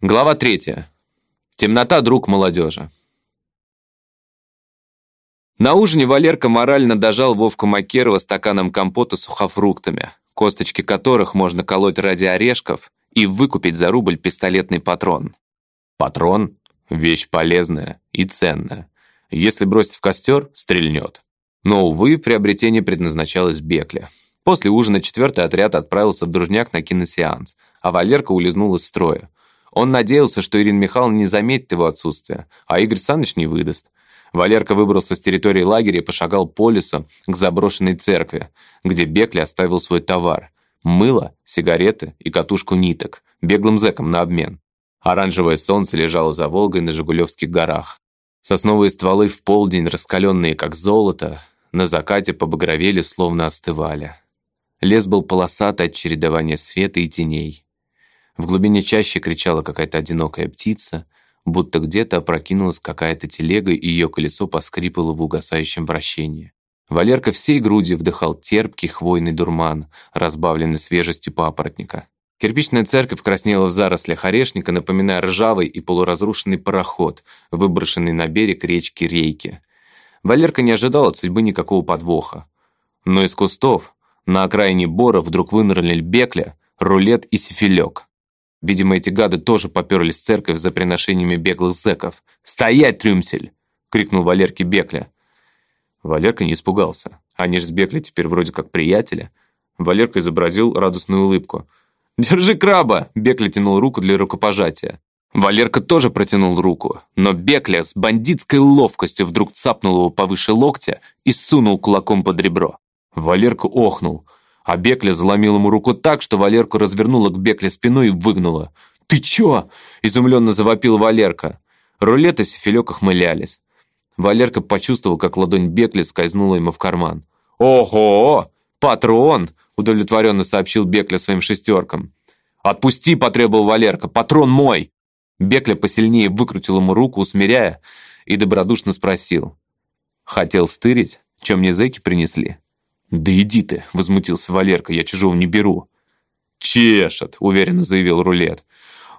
Глава третья. Темнота – друг молодежи. На ужине Валерка морально дожал Вовку Макерова стаканом компота с сухофруктами, косточки которых можно колоть ради орешков и выкупить за рубль пистолетный патрон. Патрон – вещь полезная и ценная. Если бросить в костер – стрельнет. Но, увы, приобретение предназначалось Бекле. После ужина четвертый отряд отправился в Дружняк на киносеанс, а Валерка улизнул из строя. Он надеялся, что Ирина Михайловна не заметит его отсутствие, а Игорь Саныч не выдаст. Валерка выбрался с территории лагеря и пошагал по лесу к заброшенной церкви, где Бекли оставил свой товар – мыло, сигареты и катушку ниток, беглым зэком на обмен. Оранжевое солнце лежало за Волгой на Жигулевских горах. Сосновые стволы в полдень, раскаленные как золото, на закате побагровели, словно остывали. Лес был полосатый от чередования света и теней. В глубине чаще кричала какая-то одинокая птица, будто где-то опрокинулась какая-то телега, и ее колесо поскрипало в угасающем вращении. Валерка всей грудью вдыхал терпкий хвойный дурман, разбавленный свежестью папоротника. Кирпичная церковь краснела в зарослях орешника, напоминая ржавый и полуразрушенный пароход, выброшенный на берег речки Рейки. Валерка не ожидал от судьбы никакого подвоха. Но из кустов на окраине бора вдруг вынырнули Бекля, Рулет и Сифилек. Видимо, эти гады тоже поперлись в церковь за приношениями беглых зэков. «Стоять, Трюмсель!» — крикнул Валерке Бекля. Валерка не испугался. Они же с Бекли теперь вроде как приятели. Валерка изобразил радостную улыбку. «Держи краба!» — Бекля тянул руку для рукопожатия. Валерка тоже протянул руку, но Бекля с бандитской ловкостью вдруг цапнул его повыше локтя и сунул кулаком под ребро. Валерка охнул — а Бекля заломил ему руку так, что Валерку развернула к Бекле спиной и выгнула. «Ты чё?» – изумленно завопил Валерка. Рулет и Сифилек охмылялись. Валерка почувствовал, как ладонь Бекли скользнула ему в карман. «Ого! Патрон!» – удовлетворенно сообщил Бекля своим шестеркам. «Отпусти!» – потребовал Валерка. «Патрон мой!» Бекля посильнее выкрутил ему руку, усмиряя, и добродушно спросил. «Хотел стырить? Чем мне зэки принесли?» «Да иди ты!» — возмутился Валерка. «Я чужого не беру». «Чешет!» — уверенно заявил Рулет.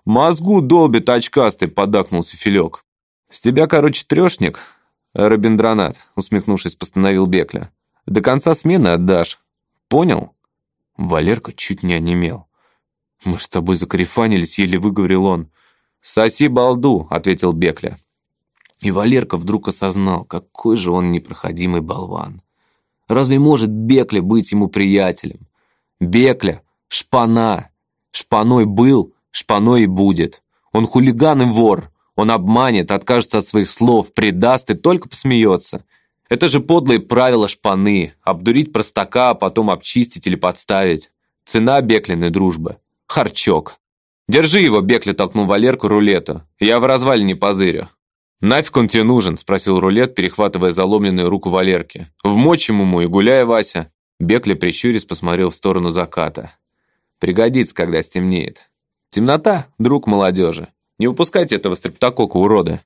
«Мозгу долбит очкастый!» — подакнулся Филек. «С тебя, короче, трешник, Робиндранат», — усмехнувшись, постановил Бекля. «До конца смены отдашь. Понял?» Валерка чуть не онемел. «Мы с тобой закарифанились», — еле выговорил он. «Соси балду», — ответил Бекля. И Валерка вдруг осознал, какой же он непроходимый болван. Разве может Бекля быть ему приятелем? Бекля — шпана. Шпаной был, шпаной и будет. Он хулиган и вор. Он обманет, откажется от своих слов, предаст и только посмеется. Это же подлые правила шпаны. Обдурить простака, а потом обчистить или подставить. Цена Беклиной дружбы. Харчок. «Держи его!» — Бекля толкнул Валерку рулету. «Я в развалине позырю». «Нафиг он тебе нужен?» – спросил рулет, перехватывая заломленную руку Валерки. «Вмочим ему и гуляй, Вася». Бекли прищурясь посмотрел в сторону заката. «Пригодится, когда стемнеет. Темнота – друг молодежи. Не упускайте этого стрептокока, урода».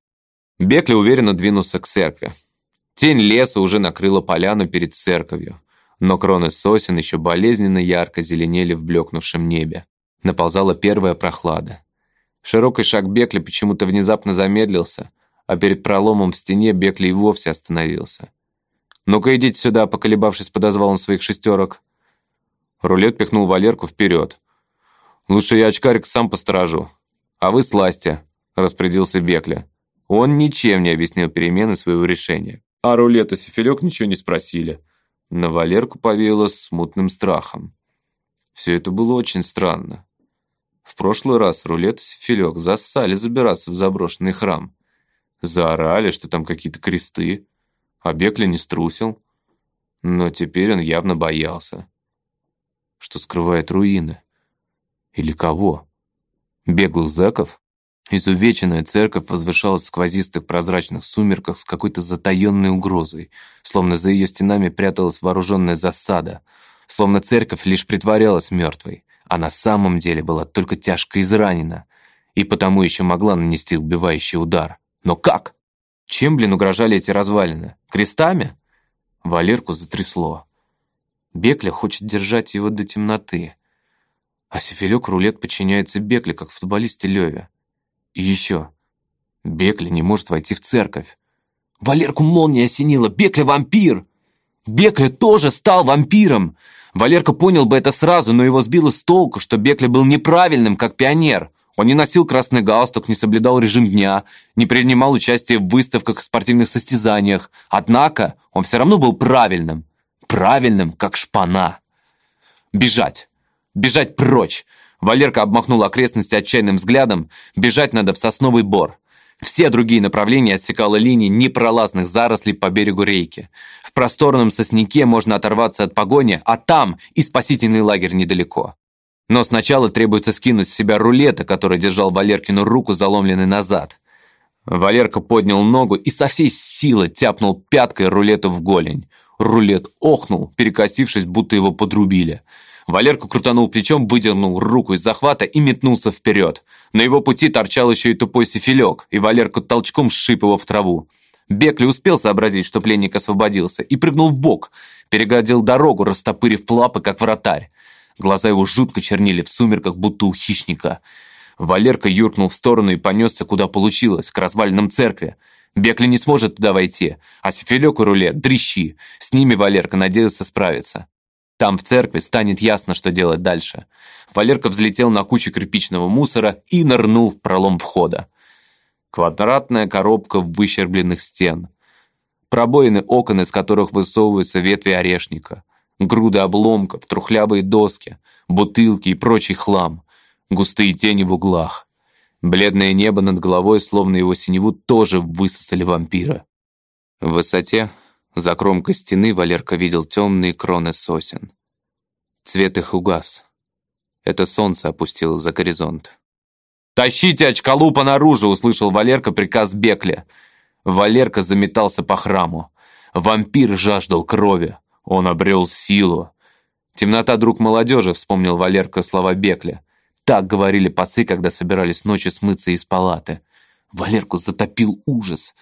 Бекли уверенно двинулся к церкви. Тень леса уже накрыла поляну перед церковью, но кроны сосен еще болезненно ярко зеленели в блекнувшем небе. Наползала первая прохлада. Широкий шаг Бекли почему-то внезапно замедлился – а перед проломом в стене Бекли и вовсе остановился. «Ну-ка идите сюда», — поколебавшись, подозвал он своих шестерок. Рулет пихнул Валерку вперед. «Лучше я очкарик сам посторожу. А вы сласьте», — распорядился Бекля. Он ничем не объяснил перемены своего решения. А Рулет и Сифилек ничего не спросили. На Валерку повеяло смутным страхом. Все это было очень странно. В прошлый раз Рулет и Сифилек зассали забираться в заброшенный храм. Заорали, что там какие-то кресты. А Бекля не струсил. Но теперь он явно боялся. Что скрывает руины? Или кого? Беглых зэков? Изувеченная церковь возвышалась в сквозистых прозрачных сумерках с какой-то затаенной угрозой, словно за ее стенами пряталась вооруженная засада, словно церковь лишь притворялась мертвой, а на самом деле была только тяжко изранена и потому еще могла нанести убивающий удар. Но как? Чем, блин, угрожали эти развалины? Крестами? Валерку затрясло. Бекля хочет держать его до темноты. А Сефилек рулет подчиняется Бекле, как футболисте Леве. И еще. Бекли не может войти в церковь. Валерку молния осенила. Бекля вампир! Бекля тоже стал вампиром! Валерка понял бы это сразу, но его сбило с толку, что Бекля был неправильным, как пионер. Он не носил красный галстук, не соблюдал режим дня, не принимал участие в выставках и спортивных состязаниях. Однако он все равно был правильным. Правильным, как шпана. Бежать. Бежать прочь. Валерка обмахнул окрестности отчаянным взглядом. Бежать надо в сосновый бор. Все другие направления отсекала линии непролазных зарослей по берегу рейки. В просторном сосняке можно оторваться от погони, а там и спасительный лагерь недалеко. Но сначала требуется скинуть с себя рулета, который держал Валеркину руку, заломленной назад. Валерка поднял ногу и со всей силы тяпнул пяткой рулету в голень. Рулет охнул, перекосившись, будто его подрубили. Валерка крутанул плечом, выдернул руку из захвата и метнулся вперед. На его пути торчал еще и тупой сифилек, и Валерка толчком сшиб его в траву. Бекли успел сообразить, что пленник освободился, и прыгнул в бок, перегодил дорогу, растопырив лапы, как вратарь. Глаза его жутко чернили в сумерках, будто у хищника. Валерка юркнул в сторону и понесся, куда получилось, к развалинам церкви. Бекли не сможет туда войти, а Сифилек и Рулет – дрищи. С ними Валерка надеялся справиться. Там, в церкви, станет ясно, что делать дальше. Валерка взлетел на кучу кирпичного мусора и нырнул в пролом входа. Квадратная коробка выщербленных стен. Пробоины окон, из которых высовываются ветви орешника. Груды обломков, трухлявые доски, бутылки и прочий хлам. Густые тени в углах. Бледное небо над головой, словно его синеву, тоже высосали вампира. В высоте за кромкой стены Валерка видел темные кроны сосен. Цвет их угас. Это солнце опустилось за горизонт. «Тащите очколупа наружу!» — услышал Валерка приказ Бекля. Валерка заметался по храму. Вампир жаждал крови. Он обрел силу. «Темнота, друг молодежи», — вспомнил Валерка слова Бекля. Так говорили пацы, когда собирались ночью смыться из палаты. Валерку затопил ужас.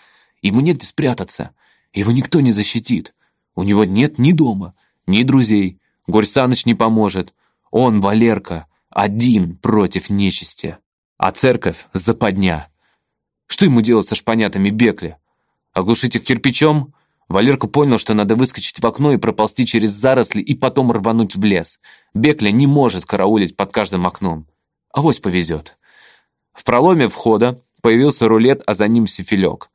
Ему негде спрятаться. Его никто не защитит. У него нет ни дома, ни друзей. Горь не поможет. Он, Валерка, один против нечисти. А церковь — западня. Что ему делать со шпанятами Бекли? Оглушить их кирпичом? Валерка понял, что надо выскочить в окно и проползти через заросли и потом рвануть в лес. Бекля не может караулить под каждым окном. Авось повезет. В проломе входа появился рулет, а за ним сифилек.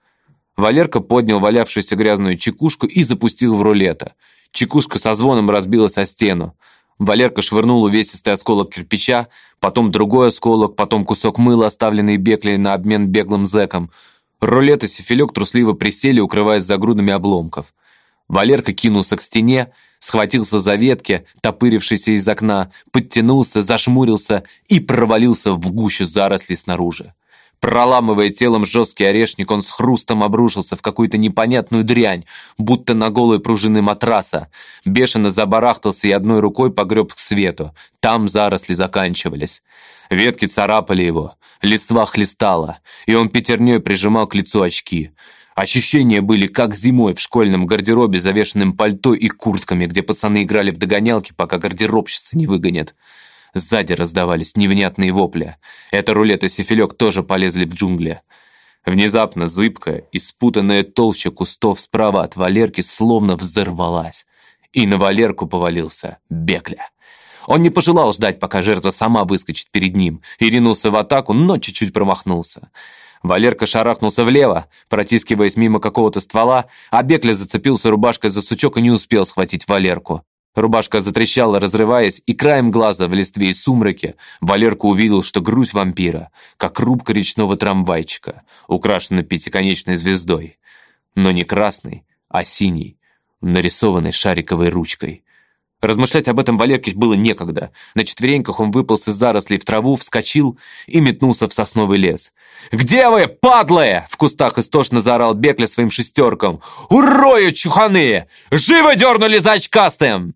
Валерка поднял валявшуюся грязную чекушку и запустил в рулета. Чекушка со звоном разбилась о стену. Валерка швырнул увесистый осколок кирпича, потом другой осколок, потом кусок мыла, оставленный Беклей на обмен беглым зэком. Рулет и сифилек трусливо присели, укрываясь за грудами обломков. Валерка кинулся к стене, схватился за ветки, топырившиеся из окна, подтянулся, зашмурился и провалился в гущу зарослей снаружи. Проламывая телом жесткий орешник, он с хрустом обрушился в какую-то непонятную дрянь, будто на голой пружины матраса. Бешено забарахтался и одной рукой погреб к свету. Там заросли заканчивались. Ветки царапали его, листва хлестала, и он пятерней прижимал к лицу очки. Ощущения были как зимой в школьном гардеробе, завешенным пальто и куртками, где пацаны играли в догонялки, пока гардеробщицы не выгонят. Сзади раздавались невнятные вопли. Это рулет и сифилек тоже полезли в джунгли. Внезапно зыбкая и спутанная толща кустов справа от Валерки словно взорвалась. И на Валерку повалился Бекля. Он не пожелал ждать, пока жертва сама выскочит перед ним, и ринулся в атаку, но чуть-чуть промахнулся. Валерка шарахнулся влево, протискиваясь мимо какого-то ствола, а Бекля зацепился рубашкой за сучок и не успел схватить Валерку. Рубашка затрещала, разрываясь, и краем глаза в листве и сумраке Валерка увидел, что грудь вампира, как рубка речного трамвайчика, украшена пятиконечной звездой. Но не красной, а синей, нарисованной шариковой ручкой. Размышлять об этом Валерке было некогда. На четвереньках он выполз из зарослей в траву, вскочил и метнулся в сосновый лес. «Где вы, падлы?» В кустах истошно заорал Бекля своим шестерком. «Урою, чуханы! Живо дернули за очкастым!»